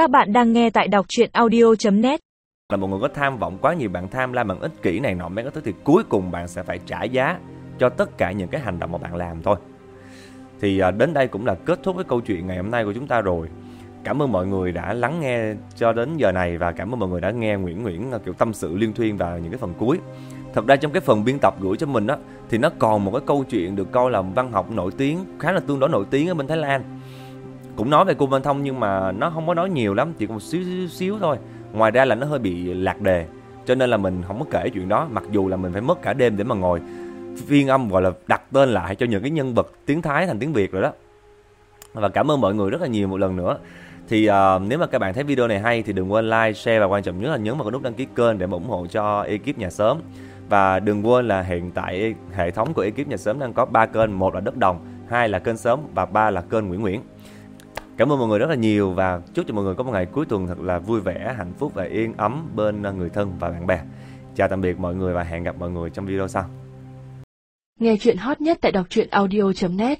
Các bạn đang nghe tại đọc chuyện audio.net là một người có tham vọng quá nhiều, bạn tham lam bằng ích kỷ này nọ mấy cái thứ thì cuối cùng bạn sẽ phải trả giá cho tất cả những cái hành động mà bạn làm thôi. Thì à, đến đây cũng là kết thúc với câu chuyện ngày hôm nay của chúng ta rồi. Cảm ơn mọi người đã lắng nghe cho đến giờ này và cảm ơn mọi người đã nghe Nguyễn Nguyễn à, kiểu, tâm sự liên thuyên vào những cái phần cuối. Thật ra trong cái phần biên tập gửi cho mình á, thì nó còn một cái câu chuyện được coi là văn học nổi tiếng, khá là tương đối nổi tiếng ở bên Thái Lan cũng nói về cô Văn Thông nhưng mà nó không có nói nhiều lắm chỉ có một xíu xíu, xíu thôi. Ngoài ra là nó hơi bị lạc đề cho nên là mình không có kể chuyện đó mặc dù là mình phải mất cả đêm để mà ngồi phiên âm gọi là đặt tên lại cho những cái nhân vật tiếng Thái thành tiếng Việt rồi đó. Và cảm ơn mọi người rất là nhiều một lần nữa. Thì uh, nếu mà các bạn thấy video này hay thì đừng quên like, share và quan trọng nhất là nhấn vào cái nút đăng ký kênh để mà ủng hộ cho ekip nhà sớm và đừng quên là hiện tại hệ thống của ekip nhà sớm đang có ba kênh một là đất đồng hai là kênh sớm và ba là kênh Nguyễn Nguyễn. Cảm ơn mọi người rất là nhiều và chúc cho mọi người có một ngày cuối tuần thật là vui vẻ, hạnh phúc và yên ấm bên ờ, người thân và bạn bè. Chào tạm biệt mọi người và hẹn gặp mọi người trong video sau. Nghe chuyện hot nhất tại đọc truyện audio.net